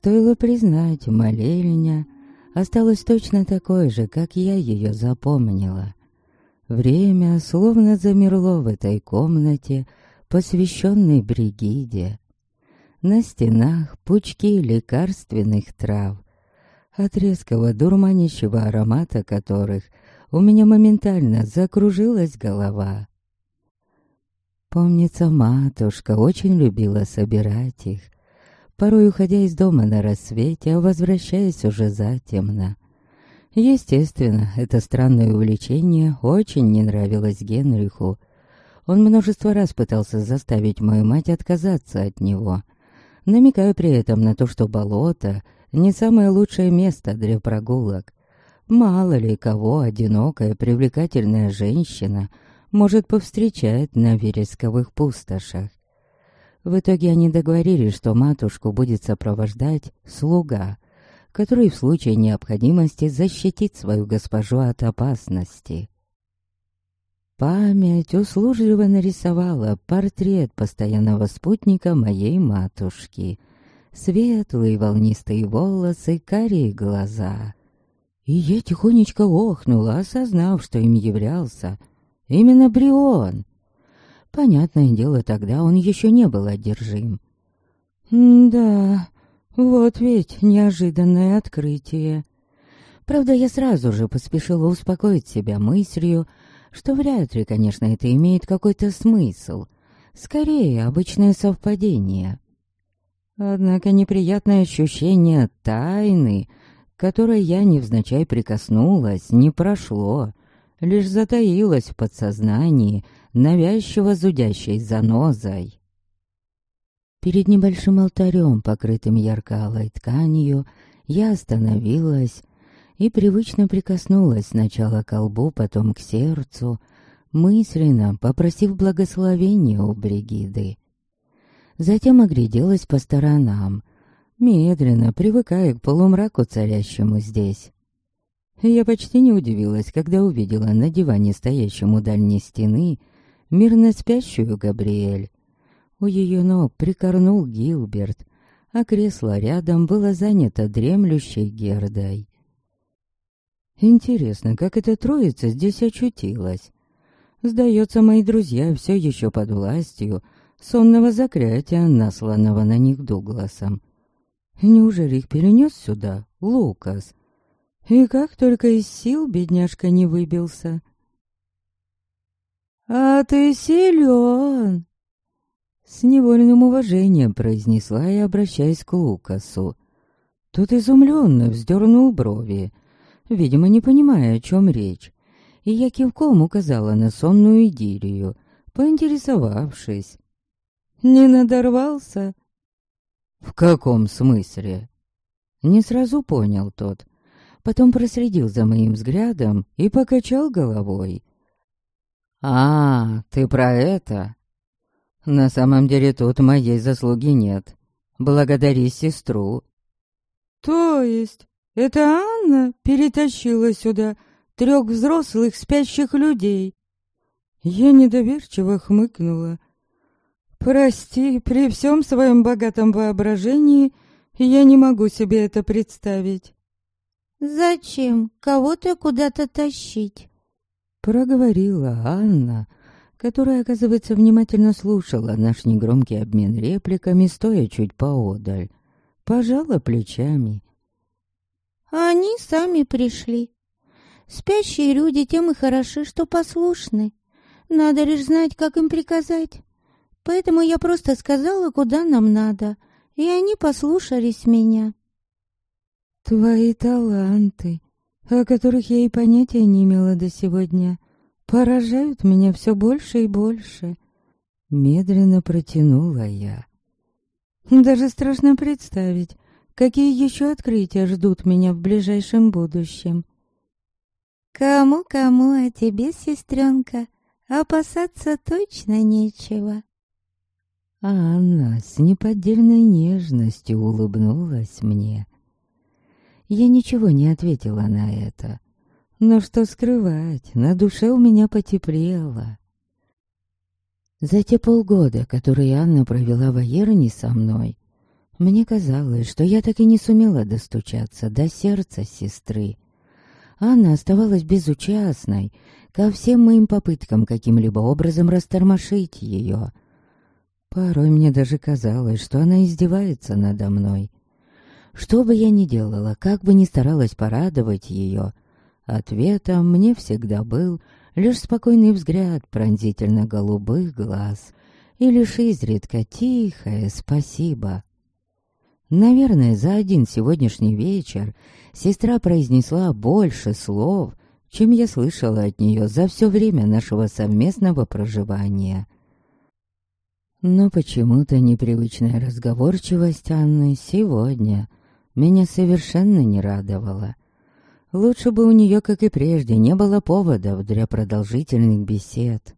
Стоило признать, молельня осталась точно такой же, как я ее запомнила. Время словно замерло в этой комнате, посвященной Бригиде. На стенах пучки лекарственных трав, от резкого дурманящего аромата которых у меня моментально закружилась голова. Помнится, матушка очень любила собирать их, порой уходя из дома на рассвете, а возвращаясь уже затемно. Естественно, это странное увлечение очень не нравилось Генриху. Он множество раз пытался заставить мою мать отказаться от него — намекая при этом на то, что болото не самое лучшее место для прогулок. Мало ли кого одинокая привлекательная женщина может повстречать на вересковых пустошах. В итоге они договорились, что матушку будет сопровождать слуга, который в случае необходимости защитит свою госпожу от опасности. Память услужливо нарисовала портрет постоянного спутника моей матушки. Светлые волнистые волосы, карие глаза. И я тихонечко охнула, осознав, что им являлся именно Брион. Понятное дело, тогда он еще не был одержим. да, вот ведь неожиданное открытие. Правда, я сразу же поспешила успокоить себя мыслью, что вряд ли, конечно, это имеет какой-то смысл. Скорее, обычное совпадение. Однако неприятное ощущение тайны, которой я невзначай прикоснулась, не прошло, лишь затаилось в подсознании, навязчиво зудящей занозой. Перед небольшим алтарем, покрытым ярко-алой тканью, я остановилась и привычно прикоснулась сначала к лбу, потом к сердцу, мысленно попросив благословения у Бригиды. Затем огляделась по сторонам, медленно привыкая к полумраку, царящему здесь. Я почти не удивилась, когда увидела на диване, стоящем у дальней стены, мирно спящую Габриэль. У ее ног прикорнул Гилберт, а кресло рядом было занято дремлющей Гердой. Интересно, как эта троица здесь очутилась? Сдается, мои друзья все еще под властью сонного закрятия, насланного на них Дугласом. Неужели их перенес сюда Лукас? И как только из сил бедняжка не выбился. «А ты силен!» С невольным уважением произнесла я, обращаясь к Лукасу. Тот изумленно вздернул брови, видимо, не понимая, о чем речь. И я кивком указала на сонную идиллию, поинтересовавшись. «Не надорвался?» «В каком смысле?» Не сразу понял тот. Потом проследил за моим взглядом и покачал головой. «А, ты про это?» «На самом деле тут моей заслуги нет. Благодари сестру». «То есть это Анна перетащила сюда трех взрослых спящих людей. Я недоверчиво хмыкнула. Прости, при всем своем богатом воображении я не могу себе это представить. «Зачем кого-то куда-то тащить?» Проговорила Анна, которая, оказывается, внимательно слушала наш негромкий обмен репликами, стоя чуть поодаль. Пожала плечами они сами пришли. Спящие люди тем и хороши, что послушны. Надо лишь знать, как им приказать. Поэтому я просто сказала, куда нам надо, и они послушались меня. Твои таланты, о которых я и понятия не имела до сегодня, поражают меня все больше и больше. Медленно протянула я. Даже страшно представить, Какие еще открытия ждут меня в ближайшем будущем? Кому-кому, а тебе, сестренка, опасаться точно нечего. Анна с неподдельной нежностью улыбнулась мне. Я ничего не ответила на это. Но что скрывать, на душе у меня потеплело. За те полгода, которые Анна провела в Аерне со мной, Мне казалось, что я так и не сумела достучаться до сердца сестры. Анна оставалась безучастной ко всем моим попыткам каким-либо образом растормошить ее. Порой мне даже казалось, что она издевается надо мной. Что бы я ни делала, как бы ни старалась порадовать ее, ответом мне всегда был лишь спокойный взгляд пронзительно-голубых глаз и лишь изредка тихое «спасибо». Наверное, за один сегодняшний вечер сестра произнесла больше слов, чем я слышала от нее за все время нашего совместного проживания. Но почему-то непривычная разговорчивость Анны сегодня меня совершенно не радовала. Лучше бы у нее, как и прежде, не было поводов для продолжительных бесед.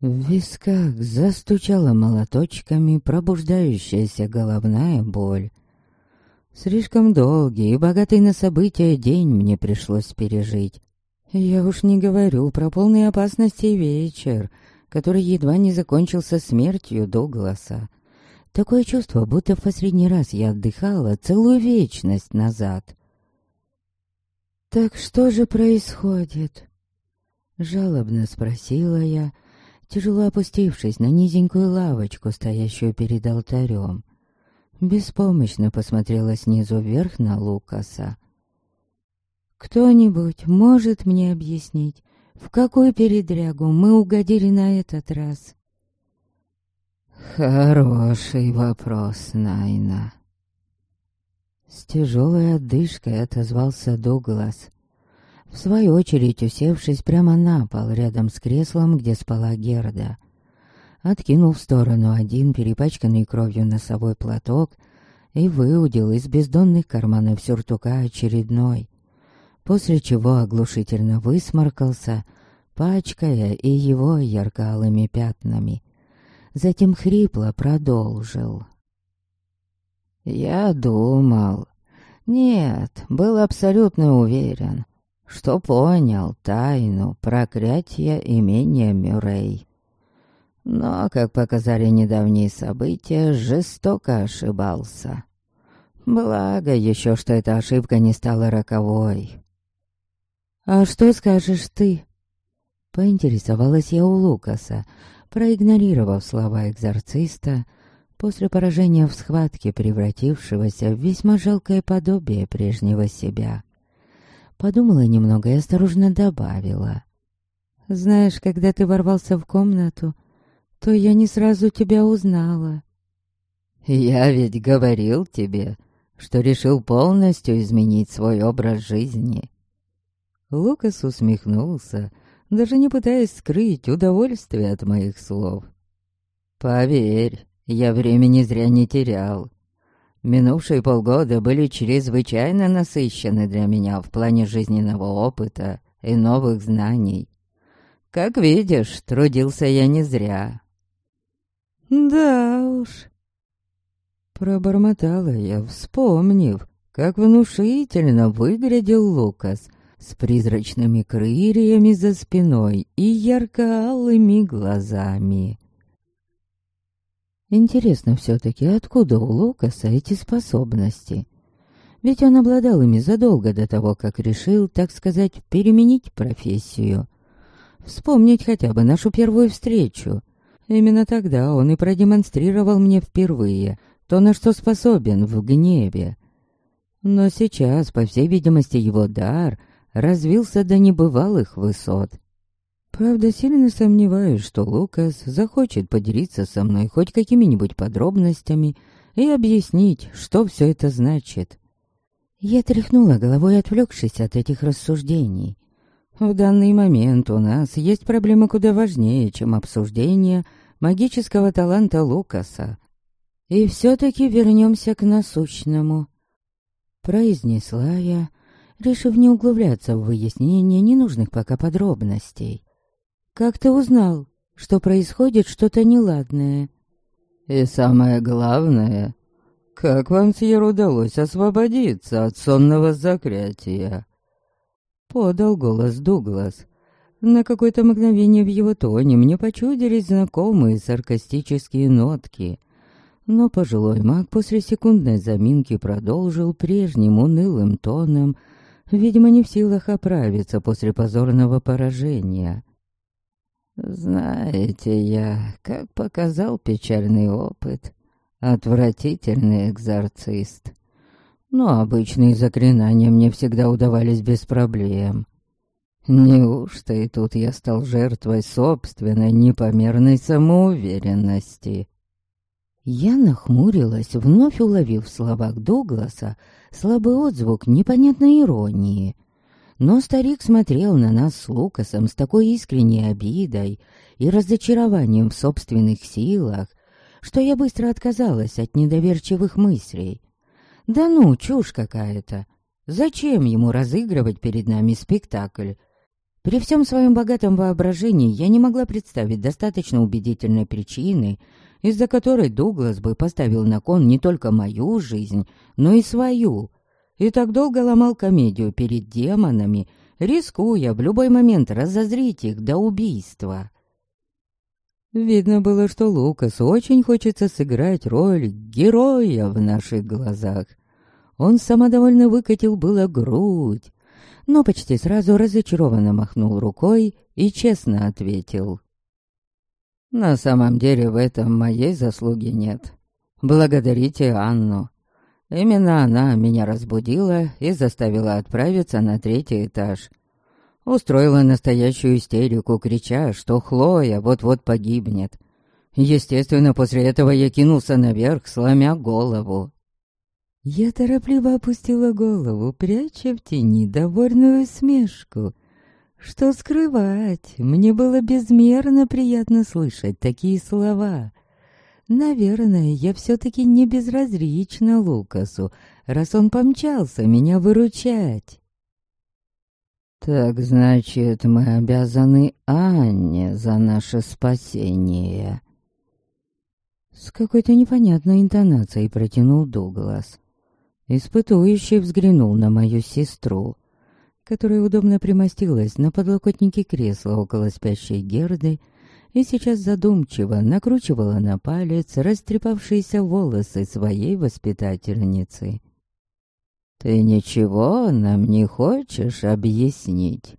В висках застучала молоточками пробуждающаяся головная боль. Слишком долгий и богатый на события день мне пришлось пережить. Я уж не говорю про полные опасности вечер, который едва не закончился смертью Дугласа. Такое чувство, будто в последний раз я отдыхала целую вечность назад. «Так что же происходит?» Жалобно спросила я, тяжело опустившись на низенькую лавочку, стоящую перед алтарем. Беспомощно посмотрела снизу вверх на Лукаса. «Кто-нибудь может мне объяснить, в какую передрягу мы угодили на этот раз?» «Хороший вопрос, Найна». С тяжелой отдышкой отозвался Дуглас, в свою очередь усевшись прямо на пол рядом с креслом, где спала Герда. Откинул в сторону один перепачканный кровью носовой платок и выудил из бездонных карманов сюртука очередной, после чего оглушительно высморкался, пачкая и его ярко-алыми пятнами. Затем хрипло продолжил. «Я думал... Нет, был абсолютно уверен, что понял тайну проклятия имения Мюррей. Но, как показали недавние события, жестоко ошибался. Благо еще, что эта ошибка не стала роковой. «А что скажешь ты?» Поинтересовалась я у Лукаса, проигнорировав слова экзорциста, после поражения в схватке, превратившегося в весьма жалкое подобие прежнего себя. Подумала немного и осторожно добавила. «Знаешь, когда ты ворвался в комнату, то я не сразу тебя узнала». «Я ведь говорил тебе, что решил полностью изменить свой образ жизни». Лукас усмехнулся, даже не пытаясь скрыть удовольствие от моих слов. «Поверь, я времени зря не терял. Минувшие полгода были чрезвычайно насыщены для меня в плане жизненного опыта и новых знаний. Как видишь, трудился я не зря. Да уж. Пробормотала я, вспомнив, как внушительно выглядел Лукас с призрачными крыльями за спиной и ярко-алыми глазами. Интересно все-таки, откуда у Лукаса эти способности? Ведь он обладал ими задолго до того, как решил, так сказать, переменить профессию. Вспомнить хотя бы нашу первую встречу. Именно тогда он и продемонстрировал мне впервые то, на что способен в гневе. Но сейчас, по всей видимости, его дар развился до небывалых высот. Правда, сильно сомневаюсь, что Лукас захочет поделиться со мной хоть какими-нибудь подробностями и объяснить, что все это значит. Я тряхнула головой, отвлекшись от этих рассуждений. В данный момент у нас есть проблема куда важнее, чем обсуждение магического таланта Лукаса. И все-таки вернемся к насущному. Произнесла я, решив не углубляться в выяснение ненужных пока подробностей. Как ты узнал, что происходит что-то неладное? И самое главное, как вам, Сьер, удалось освободиться от сонного заклятия? Подал голос Дуглас. На какое-то мгновение в его тоне мне почудились знакомые саркастические нотки. Но пожилой маг после секундной заминки продолжил прежним унылым тоном, видимо, не в силах оправиться после позорного поражения. «Знаете, я, как показал печальный опыт, отвратительный экзорцист. Но обычные заклинания мне всегда удавались без проблем. Неужто и тут я стал жертвой собственной непомерной самоуверенности?» Я нахмурилась, вновь уловив в словах Дугласа слабый отзвук непонятной иронии. Но старик смотрел на нас с Лукасом с такой искренней обидой и разочарованием в собственных силах, что я быстро отказалась от недоверчивых мыслей. Да ну, чушь какая-то. Зачем ему разыгрывать перед нами спектакль? При всем своем богатом воображении я не могла представить достаточно убедительной причины, из-за которой Дуглас бы поставил на кон не только мою жизнь, но и свою. И так долго ломал комедию перед демонами, рискуя в любой момент разозрить их до убийства. Видно было, что Лукас очень хочется сыграть роль героя в наших глазах. Он самодовольно выкатил было грудь, но почти сразу разочарованно махнул рукой и честно ответил. На самом деле в этом моей заслуги нет. Благодарите Анну. Именно она меня разбудила и заставила отправиться на третий этаж. Устроила настоящую истерику, крича, что Хлоя вот-вот погибнет. Естественно, после этого я кинулся наверх, сломя голову. Я торопливо опустила голову, пряча в тени довольную смешку — что скрывать, мне было безмерно приятно слышать такие слова. Наверное, я все-таки не безразлична Лукасу, раз он помчался меня выручать. «Так значит, мы обязаны Анне за наше спасение». С какой-то непонятной интонацией протянул Дуглас. Испытующий взглянул на мою сестру которая удобно примостилась на подлокотнике кресла около спящей Герды и сейчас задумчиво накручивала на палец растрепавшиеся волосы своей воспитательницы. «Ты ничего нам не хочешь объяснить?»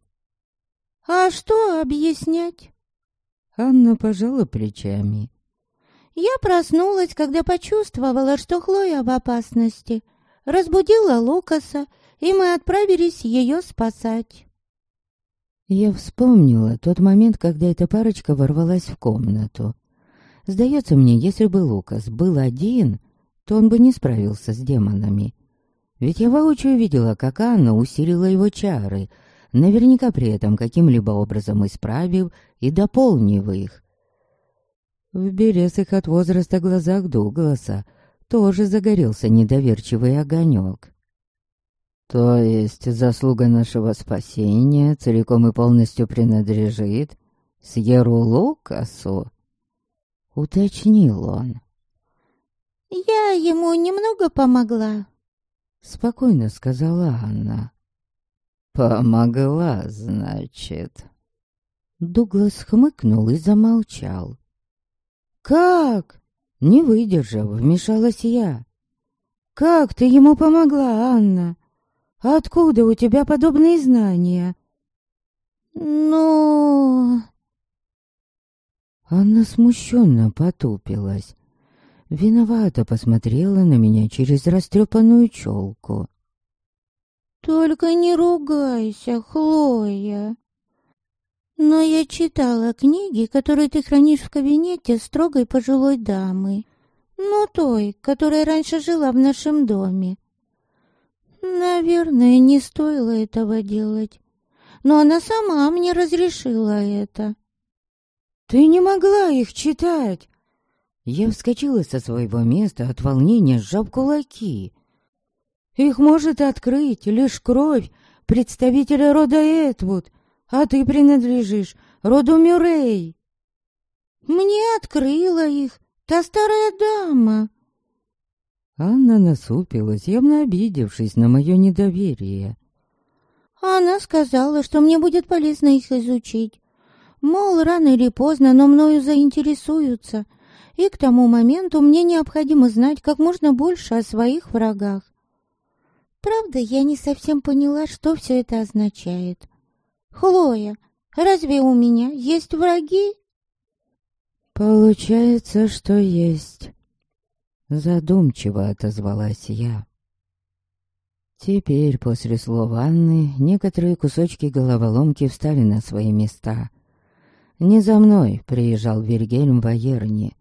«А что объяснять?» Анна пожала плечами. «Я проснулась, когда почувствовала, что Хлоя в опасности. Разбудила Лукаса и мы отправились ее спасать. Я вспомнила тот момент, когда эта парочка ворвалась в комнату. Сдается мне, если бы Лукас был один, то он бы не справился с демонами. Ведь я воочию видела, как Анна усилила его чары, наверняка при этом каким-либо образом исправив и дополнив их. В березых от возраста глазах Дугласа тоже загорелся недоверчивый огонек. То есть заслуга нашего спасения целиком и полностью принадлежит Сьеру Лукасу? Уточнил он. Я ему немного помогла. Спокойно сказала Анна. Помогла, значит. Дуглас хмыкнул и замолчал. «Как?» Не выдержав, вмешалась я. «Как ты ему помогла, Анна? Откуда у тебя подобные знания?» «Ну...» Анна смущенно потупилась. Виновато посмотрела на меня через растрепанную челку. «Только не ругайся, Хлоя. Но я читала книги, которые ты хранишь в кабинете строгой пожилой дамы. Ну, той, которая раньше жила в нашем доме. Наверное, не стоило этого делать. Но она сама мне разрешила это. Ты не могла их читать. Я вскочила со своего места от волнения, сжав кулаки. Их может открыть лишь кровь представителя рода Этвуд, а ты принадлежишь роду Мюррей. Мне открыла их та старая дама. Анна насупилась, явно обидевшись на мое недоверие. Она сказала, что мне будет полезно их изучить. Мол, рано или поздно, но мною заинтересуются. и к тому моменту мне необходимо знать как можно больше о своих врагах. Правда, я не совсем поняла, что все это означает. Хлоя, разве у меня есть враги? Получается, что есть. Задумчиво отозвалась я. Теперь, после слов Анны, некоторые кусочки головоломки встали на свои места. Не за мной приезжал Вильгельм Ваерни.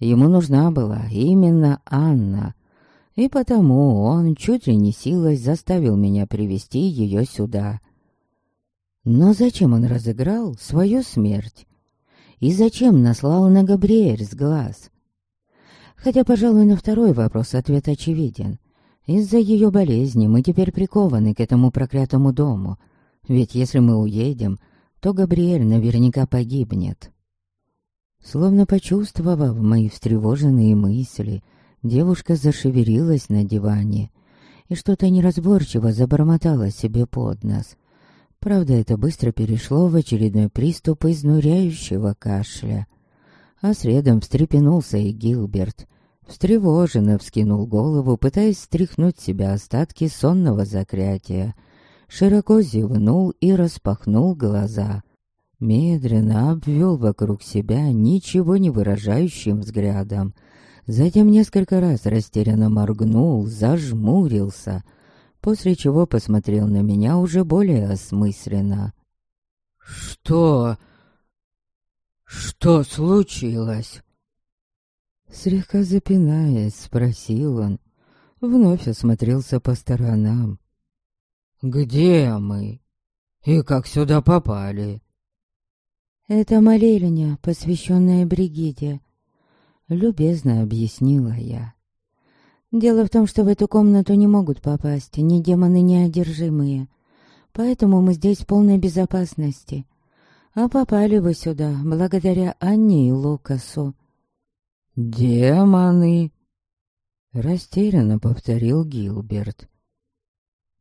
Ему нужна была именно Анна, и потому он чуть ли не силой заставил меня привести ее сюда. Но зачем он разыграл свою смерть? И зачем наслал на Габриэль с глаз? Хотя, пожалуй, на второй вопрос ответ очевиден. Из-за ее болезни мы теперь прикованы к этому проклятому дому. Ведь если мы уедем, то Габриэль наверняка погибнет. Словно почувствовав мои встревоженные мысли, девушка зашевелилась на диване и что-то неразборчиво забормотала себе под нос. Правда, это быстро перешло в очередной приступ изнуряющего кашля. А средом встрепенулся и Гилберт. Встревоженно вскинул голову, пытаясь стряхнуть себя остатки сонного закрятия. Широко зевнул и распахнул глаза. Медленно обвел вокруг себя ничего не выражающим взглядом. Затем несколько раз растерянно моргнул, зажмурился, после чего посмотрел на меня уже более осмысленно. «Что? Что случилось?» Слегка запинаясь, спросил он. Вновь осмотрелся по сторонам. «Где мы? И как сюда попали?» «Это молельня, посвященная Бригиде», — любезно объяснила я. «Дело в том, что в эту комнату не могут попасть ни демоны, ни одержимые, поэтому мы здесь в полной безопасности. А попали вы сюда благодаря Анне и Лукасу». «Демоны!» — растерянно повторил Гилберт.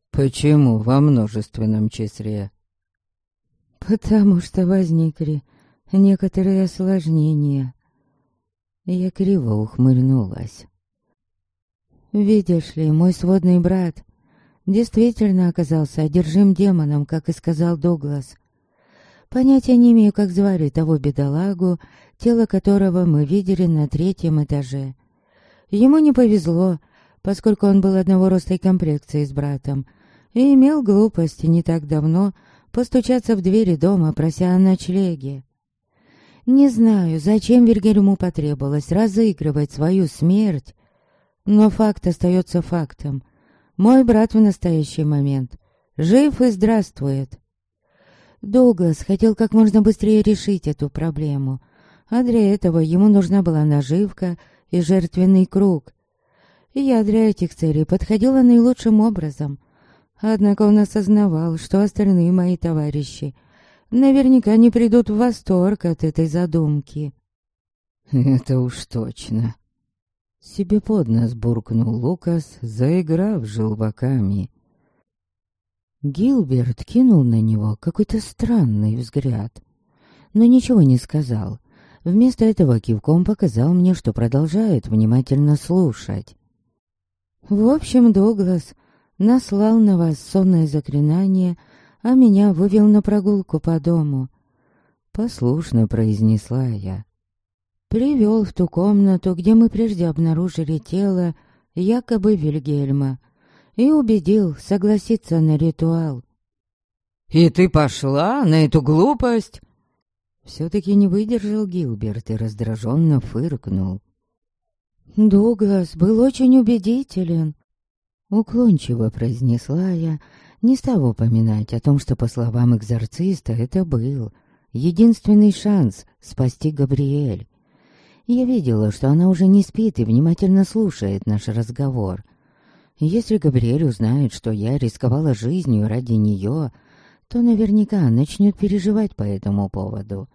«Почему во множественном числе?» потому что возникли некоторые осложнения. Я криво ухмыльнулась. Видишь ли, мой сводный брат действительно оказался одержим демоном, как и сказал Дуглас. Понятия не имею, как звали того бедолагу, тело которого мы видели на третьем этаже. Ему не повезло, поскольку он был одного роста и комплекции с братом, и имел глупости не так давно постучаться в двери дома, прося о ночлеге. Не знаю, зачем Вильгельму потребовалось разыгрывать свою смерть, но факт остается фактом. Мой брат в настоящий момент жив и здравствует. Дуглас хотел как можно быстрее решить эту проблему, а для этого ему нужна была наживка и жертвенный круг. И я для этих целей подходила наилучшим образом. Однако он осознавал, что остальные мои товарищи наверняка не придут в восторг от этой задумки. «Это уж точно», — себе под нос буркнул Лукас, заиграв желваками. Гилберт кинул на него какой-то странный взгляд, но ничего не сказал. Вместо этого кивком показал мне, что продолжает внимательно слушать. В общем, Дуглас наслал на вас сонное заклинание, а меня вывел на прогулку по дому. Послушно произнесла я. Привел в ту комнату, где мы прежде обнаружили тело якобы Вильгельма, и убедил согласиться на ритуал. «И ты пошла на эту глупость?» Все-таки не выдержал Гилберт и раздраженно фыркнул. Дуглас был очень убедителен. Уклончиво произнесла я, не став упоминать о том, что, по словам экзорциста, это был единственный шанс спасти Габриэль. Я видела, что она уже не спит и внимательно слушает наш разговор. Если Габриэль узнает, что я рисковала жизнью ради нее, то наверняка начнет переживать по этому поводу.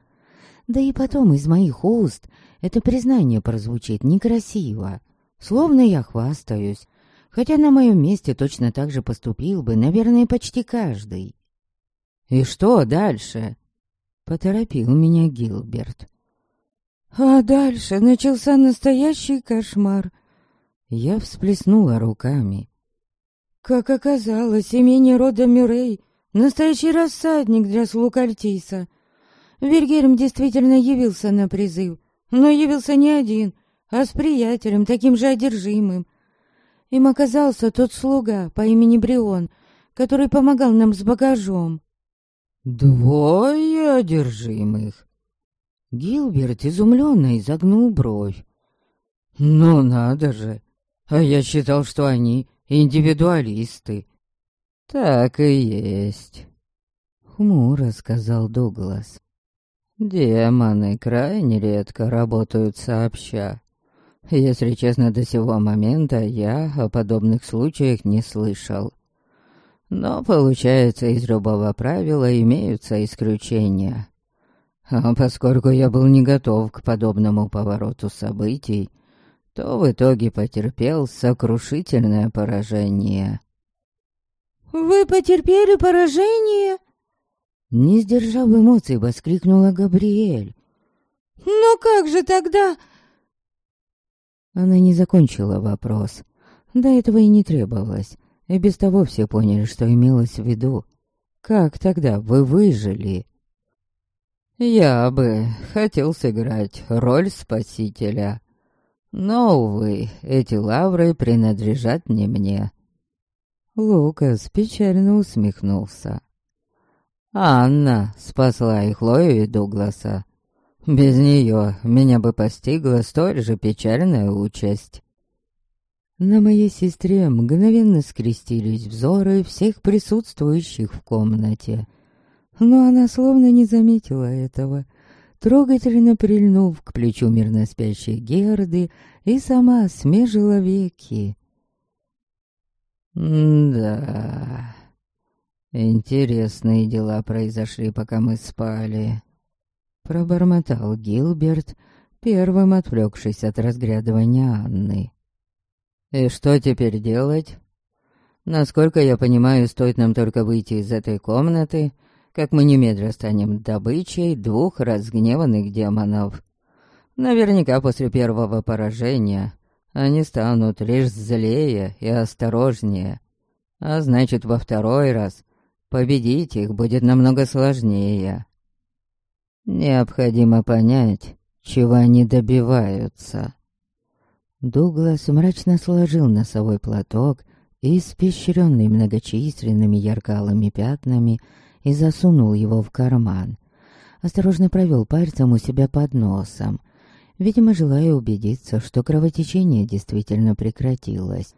Да и потом из моих уст это признание прозвучит некрасиво, словно я хвастаюсь, хотя на моем месте точно так же поступил бы, наверное, почти каждый. «И что дальше?» — поторопил меня Гилберт. А дальше начался настоящий кошмар. Я всплеснула руками. Как оказалось, имение рода Мюррей — настоящий рассадник для слуг Альтиса. Вильгельм действительно явился на призыв, но явился не один, а с приятелем, таким же одержимым. Им оказался тот слуга по имени Брион, который помогал нам с багажом. «Двое одержимых?» Гилберт изумленно изогнул бровь. «Ну надо же! А я считал, что они индивидуалисты». «Так и есть», — хмуро сказал Дуглас. «Демоны крайне редко работают сообща. Если честно, до сего момента я о подобных случаях не слышал. Но, получается, из любого правила имеются исключения. А поскольку я был не готов к подобному повороту событий, то в итоге потерпел сокрушительное поражение. «Вы потерпели поражение?» Не сдержав эмоций, воскликнула Габриэль. «Но как же тогда...» Она не закончила вопрос. До этого и не требовалось. И без того все поняли, что имелось в виду. Как тогда вы выжили? Я бы хотел сыграть роль спасителя. Но, увы, эти лавры принадлежат не мне. Лукас печально усмехнулся. Анна спасла и Хлою, и Дугласа. Без нее меня бы постигла столь же печальная участь. На моей сестре мгновенно скрестились взоры всех присутствующих в комнате. Но она словно не заметила этого, трогательно прильнув к плечу мирно спящей Герды и сама смежила веки. «Да, интересные дела произошли, пока мы спали», Пробормотал Гилберт, первым отвлекшись от разглядывания Анны. «И что теперь делать? Насколько я понимаю, стоит нам только выйти из этой комнаты, как мы немедля станем добычей двух разгневанных демонов. Наверняка после первого поражения они станут лишь злее и осторожнее, а значит, во второй раз победить их будет намного сложнее». Необходимо понять, чего они добиваются. Дуглас мрачно сложил носовой платок, испещренный многочисленными яркалыми пятнами, и засунул его в карман. Осторожно провел пальцем у себя под носом, видимо, желая убедиться, что кровотечение действительно прекратилось,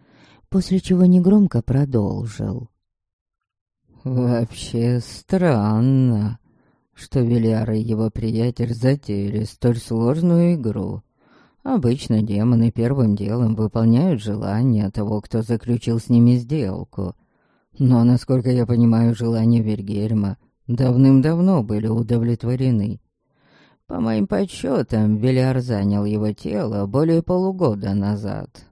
после чего негромко продолжил. «Вообще странно что Велиар и его приятель затеяли столь сложную игру. Обычно демоны первым делом выполняют желания того, кто заключил с ними сделку. Но, насколько я понимаю, желания Вильгельма давным-давно были удовлетворены. По моим подсчетам, Велиар занял его тело более полугода назад.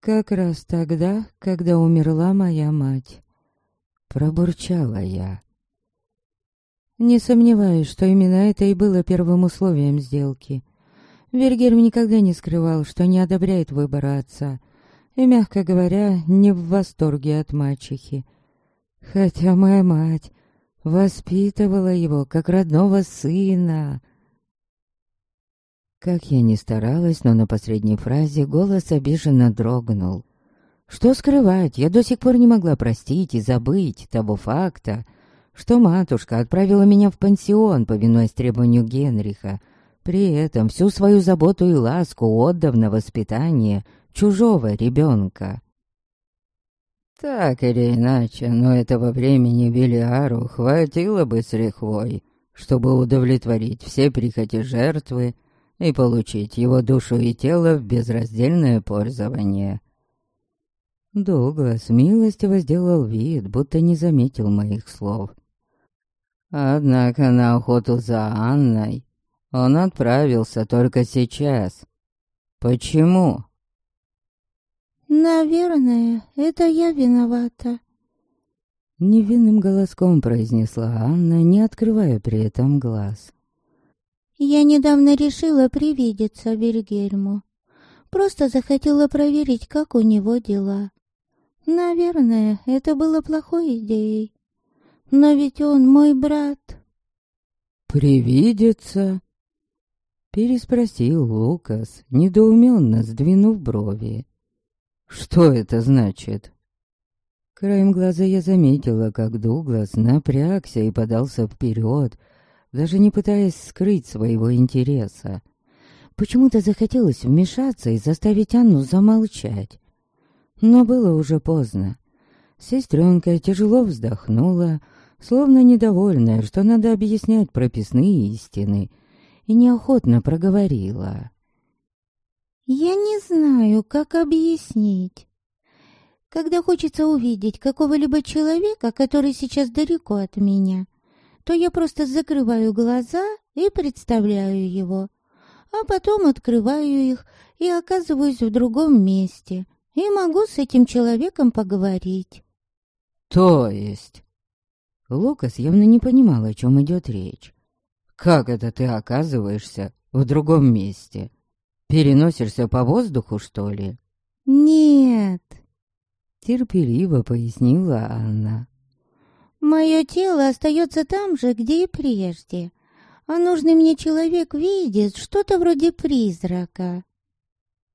«Как раз тогда, когда умерла моя мать», — пробурчала я. Не сомневаюсь, что именно это и было первым условием сделки. Вильгельм никогда не скрывал, что не одобряет выбора отца, и, мягко говоря, не в восторге от мачехи. Хотя моя мать воспитывала его как родного сына. Как я ни старалась, но на последней фразе голос обиженно дрогнул. Что скрывать, я до сих пор не могла простить и забыть того факта, что матушка отправила меня в пансион, повинуясь требованию Генриха, при этом всю свою заботу и ласку отдав на воспитание чужого ребенка. Так или иначе, но этого времени Белиару хватило бы с лихвой, чтобы удовлетворить все прихоти жертвы и получить его душу и тело в безраздельное пользование. Дуглас милостиво сделал вид, будто не заметил моих слов. Однако на охоту за Анной он отправился только сейчас. Почему? «Наверное, это я виновата», — невинным голоском произнесла Анна, не открывая при этом глаз. Я недавно решила привидеться Вильгельму. Просто захотела проверить, как у него дела. Наверное, это было плохой идеей. Но ведь он мой брат. «Привидеться?» Переспросил Лукас, недоуменно сдвинув брови. «Что это значит?» Краем глаза я заметила, как Дуглас напрягся и подался вперед, даже не пытаясь скрыть своего интереса. Почему-то захотелось вмешаться и заставить Анну замолчать. Но было уже поздно. Сестренка тяжело вздохнула, словно недовольная, что надо объяснять прописные истины, и неохотно проговорила. «Я не знаю, как объяснить. Когда хочется увидеть какого-либо человека, который сейчас далеко от меня, то я просто закрываю глаза и представляю его, а потом открываю их и оказываюсь в другом месте, и могу с этим человеком поговорить. То есть? Лукас явно не понимал, о чем идет речь. Как это ты оказываешься в другом месте? Переносишься по воздуху, что ли? Нет, терпеливо пояснила Анна. Мое тело остается там же, где и прежде, а нужный мне человек видит что-то вроде призрака.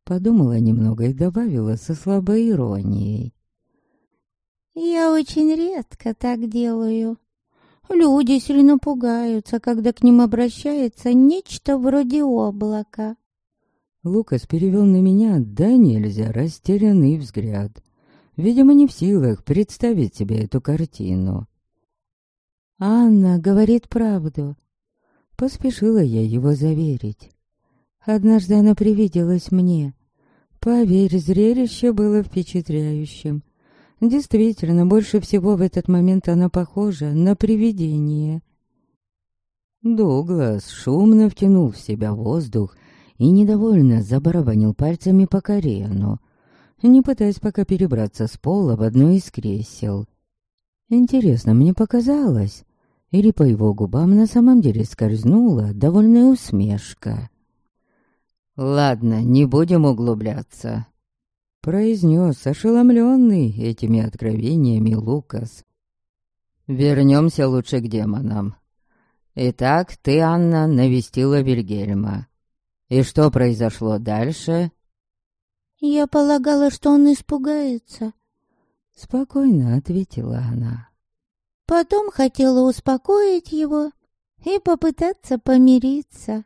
Подумала немного и добавила со слабой иронией. Я очень редко так делаю. Люди сильно пугаются, когда к ним обращается нечто вроде облака. Лукас перевел на меня, да нельзя, растерянный взгляд. Видимо, не в силах представить себе эту картину. «Анна говорит правду», — поспешила я его заверить. Однажды она привиделась мне. Поверь, зрелище было впечатляющим. Действительно, больше всего в этот момент она похожа на привидение. Дуглас шумно втянул в себя воздух и недовольно забарабанил пальцами по корену, не пытаясь пока перебраться с пола в одно из кресел. Интересно, мне показалось, или по его губам на самом деле скользнула довольная усмешка. «Ладно, не будем углубляться», — произнес ошеломленный этими откровениями Лукас. «Вернемся лучше к демонам. Итак, ты, Анна, навестила Вильгельма. И что произошло дальше?» «Я полагала, что он испугается», — спокойно ответила она. Потом хотела успокоить его и попытаться помириться.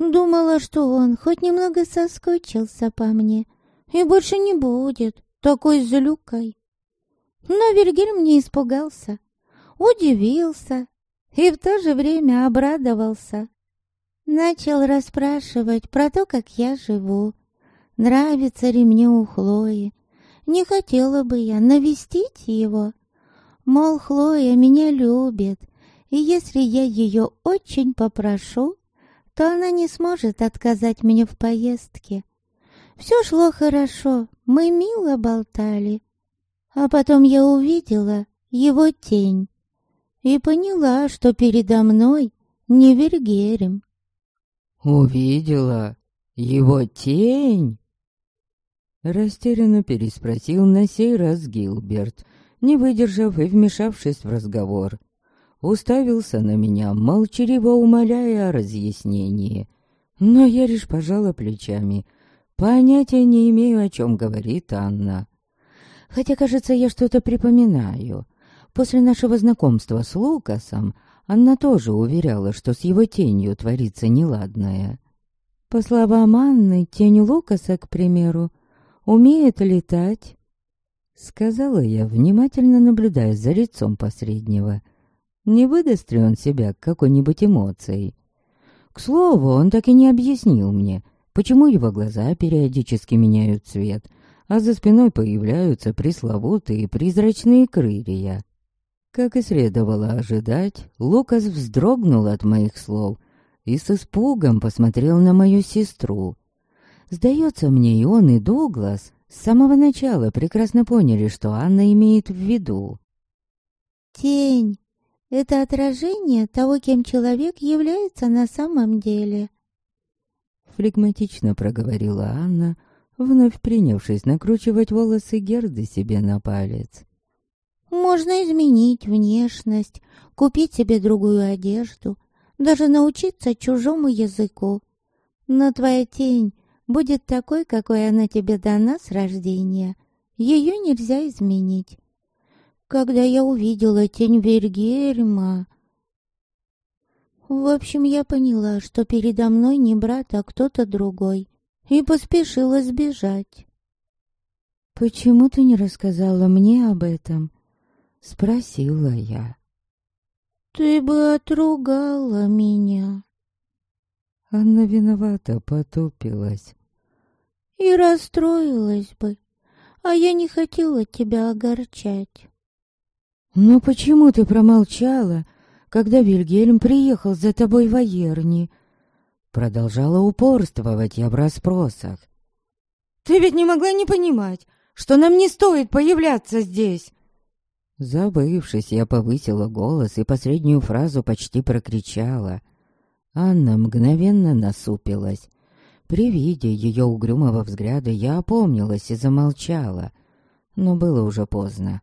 Думала, что он хоть немного соскучился по мне и больше не будет такой злюкой. Но Вильгельм не испугался, удивился и в то же время обрадовался. Начал расспрашивать про то, как я живу, нравится ли мне у Хлои. Не хотела бы я навестить его. Мол, Хлоя меня любит, и если я ее очень попрошу, то она не сможет отказать мне в поездке. Все шло хорошо, мы мило болтали. А потом я увидела его тень и поняла, что передо мной не Вильгерем. «Увидела его тень?» Растерянно переспросил на сей раз Гилберт, не выдержав и вмешавшись в разговор. Уставился на меня, молчаливо умоляя о разъяснении. Но я лишь пожала плечами. Понятия не имею, о чем говорит Анна. Хотя, кажется, я что-то припоминаю. После нашего знакомства с Лукасом Анна тоже уверяла, что с его тенью творится неладное. По словам Анны, тень Лукаса, к примеру, умеет летать, Сказала я, внимательно наблюдая за лицом посреднего. Не выдаст ли он себя какой-нибудь эмоцией? К слову, он так и не объяснил мне, почему его глаза периодически меняют цвет, а за спиной появляются пресловутые призрачные крылья. Как и следовало ожидать, Лукас вздрогнул от моих слов и с испугом посмотрел на мою сестру. Сдается мне, и он, и Дуглас с самого начала прекрасно поняли, что Анна имеет в виду. «Тень, Это отражение того, кем человек является на самом деле. Флегматично проговорила Анна, вновь принявшись накручивать волосы Герды себе на палец. Можно изменить внешность, купить себе другую одежду, даже научиться чужому языку. Но твоя тень будет такой, какой она тебе дана с рождения. Ее нельзя изменить. Когда я увидела тень Вильгельма... В общем, я поняла, что передо мной не брат, а кто-то другой, и поспешила сбежать. «Почему ты не рассказала мне об этом?» — спросила я. «Ты бы отругала меня». Она виновата потупилась. «И расстроилась бы, а я не хотела тебя огорчать». «Но почему ты промолчала, когда Вильгельм приехал за тобой в Аерни?» Продолжала упорствовать я в расспросах. «Ты ведь не могла не понимать, что нам не стоит появляться здесь!» Забывшись, я повысила голос и последнюю фразу почти прокричала. Анна мгновенно насупилась. При виде ее угрюмого взгляда я опомнилась и замолчала. Но было уже поздно.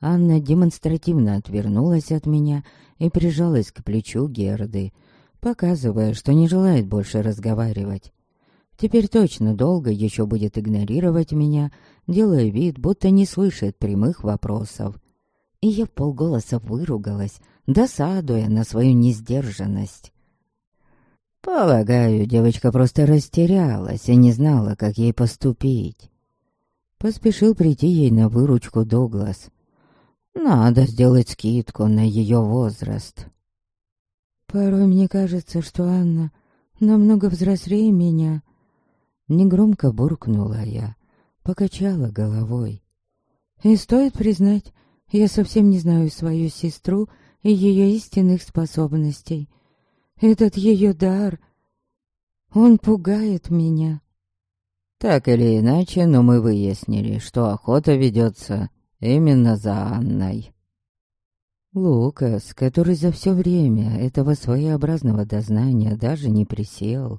Анна демонстративно отвернулась от меня и прижалась к плечу Герды, показывая, что не желает больше разговаривать. Теперь точно долго еще будет игнорировать меня, делая вид, будто не слышит прямых вопросов. И я полголоса выругалась, досадуя на свою несдержанность. Полагаю, девочка просто растерялась и не знала, как ей поступить. Поспешил прийти ей на выручку Дуглас. Надо сделать скидку на ее возраст. Порой мне кажется, что Анна намного взрослее меня. Негромко буркнула я, покачала головой. И стоит признать, я совсем не знаю свою сестру и ее истинных способностей. Этот ее дар, он пугает меня. Так или иначе, но мы выяснили, что охота ведется Именно за Анной. Лукас, который за все время этого своеобразного дознания даже не присел,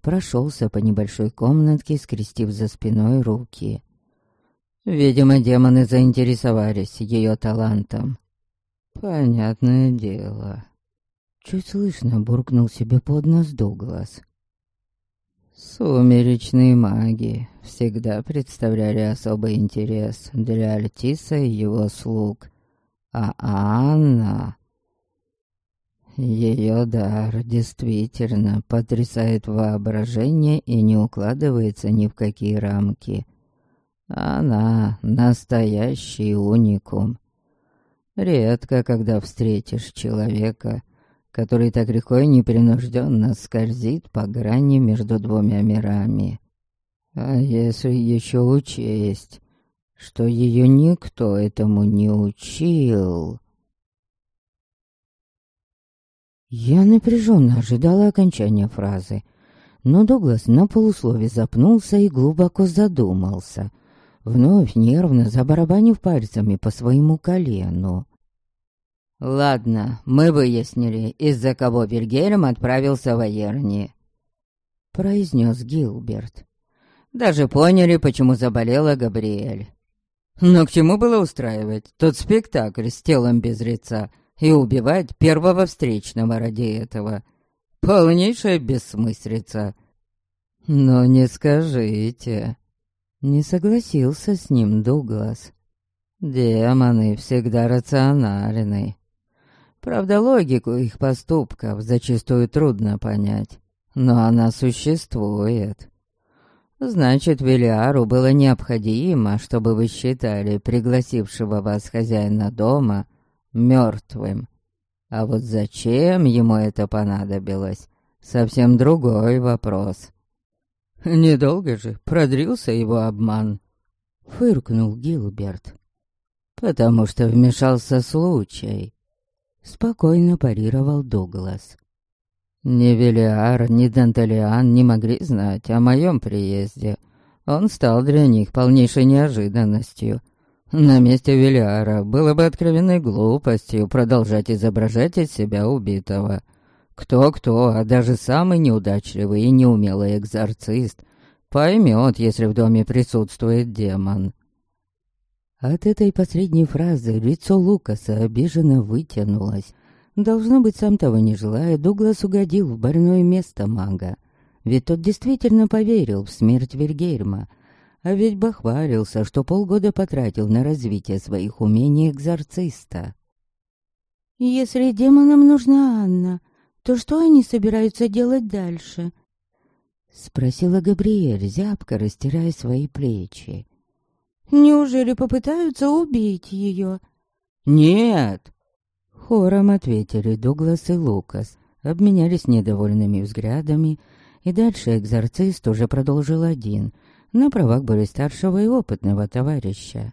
прошелся по небольшой комнатке, скрестив за спиной руки. Видимо, демоны заинтересовались ее талантом. Понятное дело. Чуть слышно буркнул себе под нос Дуглас. Сумеречные маги всегда представляли особый интерес для Альтиса и его слуг, а Анна... Ее дар действительно потрясает воображение и не укладывается ни в какие рамки. Она настоящий уникум. Редко, когда встретишь человека, который так легко и непринужденно скользит по грани между двумя мирами. А если еще учесть, что ее никто этому не учил... Я напряженно ожидала окончания фразы, но Дуглас на полуслове запнулся и глубоко задумался, вновь нервно забарабанив пальцами по своему колену. «Ладно, мы выяснили, из-за кого Вильгельм отправился в Аерни», — произнес Гилберт. «Даже поняли, почему заболела Габриэль. Но к чему было устраивать тот спектакль с телом без лица и убивать первого встречного ради этого? Полнейшая бессмыслица». «Но не скажите...» Не согласился с ним Дуглас. «Демоны всегда рациональны». Правда, логику их поступков зачастую трудно понять, но она существует. Значит, Велиару было необходимо, чтобы вы считали пригласившего вас хозяина дома мертвым. А вот зачем ему это понадобилось, совсем другой вопрос. Недолго же продрился его обман, фыркнул Гилберт. Потому что вмешался случай. Спокойно парировал Дуглас. Ни Велиар, ни Данталиан не могли знать о моем приезде. Он стал для них полнейшей неожиданностью. На месте Виляра было бы откровенной глупостью продолжать изображать из себя убитого. Кто-кто, а даже самый неудачливый и неумелый экзорцист поймет, если в доме присутствует демон. От этой последней фразы лицо Лукаса обиженно вытянулось. Должно быть, сам того не желая, Дуглас угодил в больное место мага. Ведь тот действительно поверил в смерть Вильгельма, а ведь бахвалился, что полгода потратил на развитие своих умений экзорциста. «Если демонам нужна Анна, то что они собираются делать дальше?» Спросила Габриэль, зябко растирая свои плечи. Неужели попытаются убить ее? Нет! Хором ответили Дуглас и Лукас, обменялись недовольными взглядами, и дальше экзорцист уже продолжил один, на правах более старшего и опытного товарища.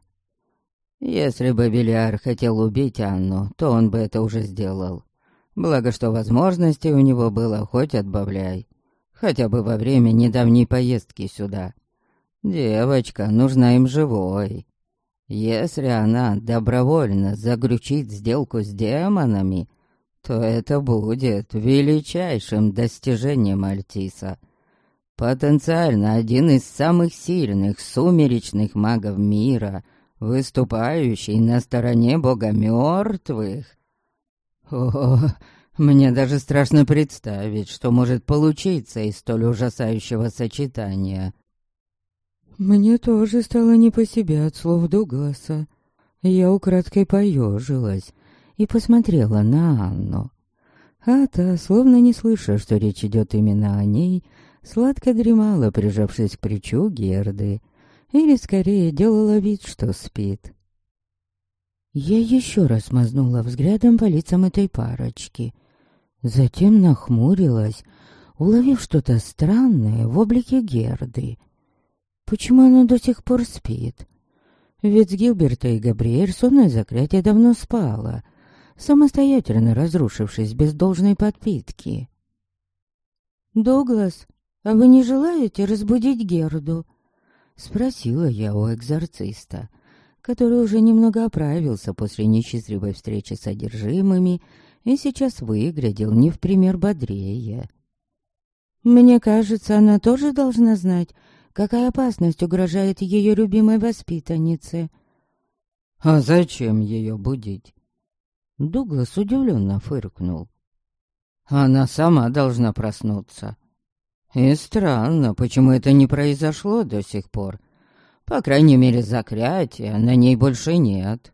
Если бы Белиар хотел убить Анну, то он бы это уже сделал. Благо, что возможностей у него было хоть отбавляй. Хотя бы во время недавней поездки сюда. Девочка нужна им живой. Если она добровольно заключит сделку с демонами, то это будет величайшим достижением Альтиса. Потенциально один из самых сильных сумеречных магов мира, выступающий на стороне бога мертвых. О, мне даже страшно представить, что может получиться из столь ужасающего сочетания. Мне тоже стало не по себе от слов Дугласа. Я украдкой поежилась и посмотрела на Анну. А та, словно не слыша, что речь идет именно о ней, сладко дремала, прижавшись к плечу Герды, или скорее делала вид, что спит. Я еще раз мазнула взглядом по лицам этой парочки, затем нахмурилась, уловив что-то странное в облике Герды — Почему она до сих пор спит? Ведь с Гилберта и Габриэль сонное заклятие давно спало, самостоятельно разрушившись без должной подпитки. «Дуглас, а вы не желаете разбудить Герду?» Спросила я у экзорциста, который уже немного оправился после несчастливой встречи с одержимыми и сейчас выглядел не в пример бодрее. «Мне кажется, она тоже должна знать, какая опасность угрожает ее любимой воспитаннице. «А зачем ее будить?» Дуглас удивленно фыркнул. «Она сама должна проснуться. И странно, почему это не произошло до сих пор. По крайней мере, заклятия на ней больше нет».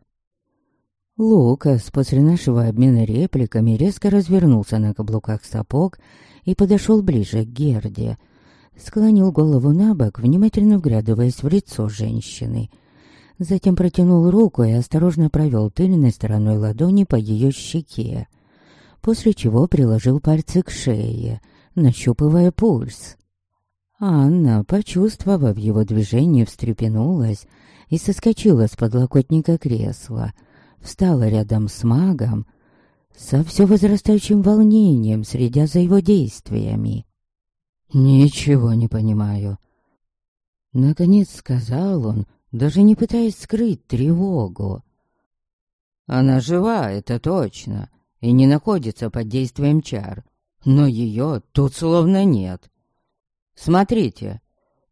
Лукас после нашего обмена репликами резко развернулся на каблуках сапог и подошел ближе к Герде — склонил голову на бок, внимательно вглядываясь в лицо женщины. Затем протянул руку и осторожно провел тыльной стороной ладони по ее щеке, после чего приложил пальцы к шее, нащупывая пульс. Анна, почувствовав его движение, встрепенулась и соскочила с подлокотника кресла, встала рядом с магом, со все возрастающим волнением, следя за его действиями. «Ничего не понимаю». Наконец сказал он, даже не пытаясь скрыть тревогу. «Она жива, это точно, и не находится под действием чар, но ее тут словно нет. Смотрите».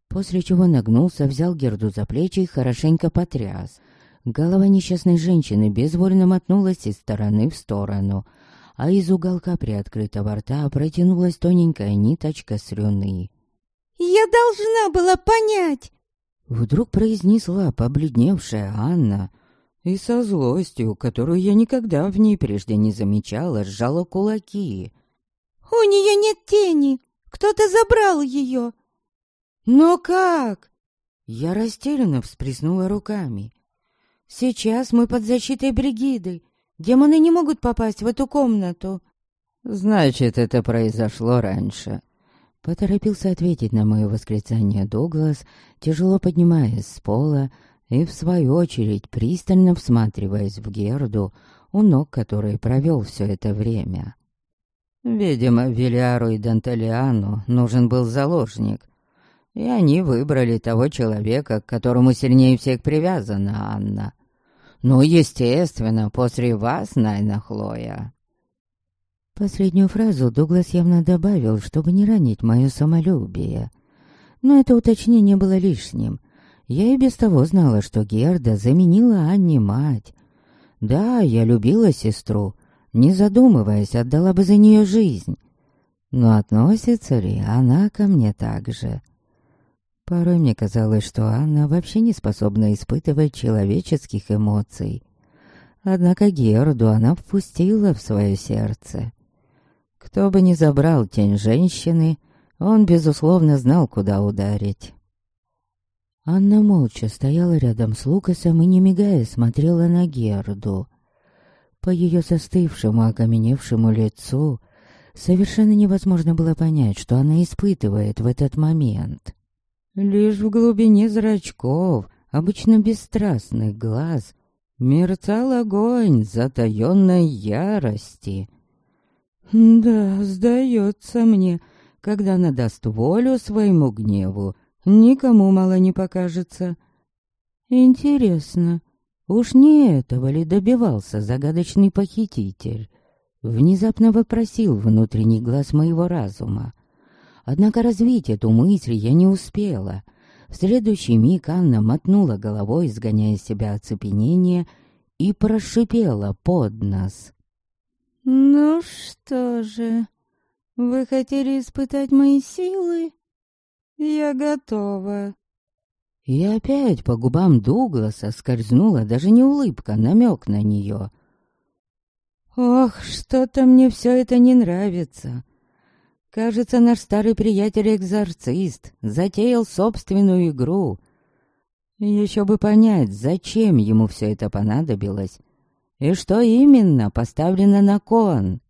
После чего нагнулся, взял Герду за плечи и хорошенько потряс. Голова несчастной женщины безвольно мотнулась из стороны в сторону, а из уголка приоткрытого рта протянулась тоненькая ниточка слюны. «Я должна была понять!» Вдруг произнесла побледневшая Анна, и со злостью, которую я никогда в ней прежде не замечала, сжала кулаки. «У нее нет тени! Кто-то забрал ее!» «Но как?» Я растерянно всплеснула руками. «Сейчас мы под защитой Бригиды. Демоны не могут попасть в эту комнату. Значит, это произошло раньше. Поторопился ответить на мое восклицание Дуглас, тяжело поднимаясь с пола и, в свою очередь, пристально всматриваясь в Герду, у ног которой провел все это время. Видимо, Вильяру и Данталиану нужен был заложник, и они выбрали того человека, к которому сильнее всех привязана Анна — «Ну, естественно, после вас, Найна Хлоя». Последнюю фразу Дуглас явно добавил, чтобы не ранить мое самолюбие. Но это уточнение было лишним. Я и без того знала, что Герда заменила Анне мать. Да, я любила сестру, не задумываясь, отдала бы за нее жизнь. Но относится ли она ко мне так же? Порой мне казалось, что Анна вообще не способна испытывать человеческих эмоций. Однако Герду она впустила в свое сердце. Кто бы ни забрал тень женщины, он, безусловно, знал, куда ударить. Анна молча стояла рядом с Лукасом и, не мигая, смотрела на Герду. По ее застывшему, окаменевшему лицу совершенно невозможно было понять, что она испытывает в этот момент. Лишь в глубине зрачков, обычно бесстрастных глаз, мерцал огонь затаенной ярости. Да, сдается мне, когда она даст волю своему гневу, никому мало не покажется. Интересно, уж не этого ли добивался загадочный похититель? Внезапно вопросил внутренний глаз моего разума. Однако развить эту мысль я не успела. В следующий миг Анна мотнула головой, сгоняя себя оцепенение, и прошипела под нос. «Ну что же, вы хотели испытать мои силы? Я готова». И опять по губам Дугласа скользнула даже не улыбка, намек на нее. «Ох, что-то мне все это не нравится. Кажется, наш старый приятель-экзорцист затеял собственную игру. Еще бы понять, зачем ему все это понадобилось и что именно поставлено на кон.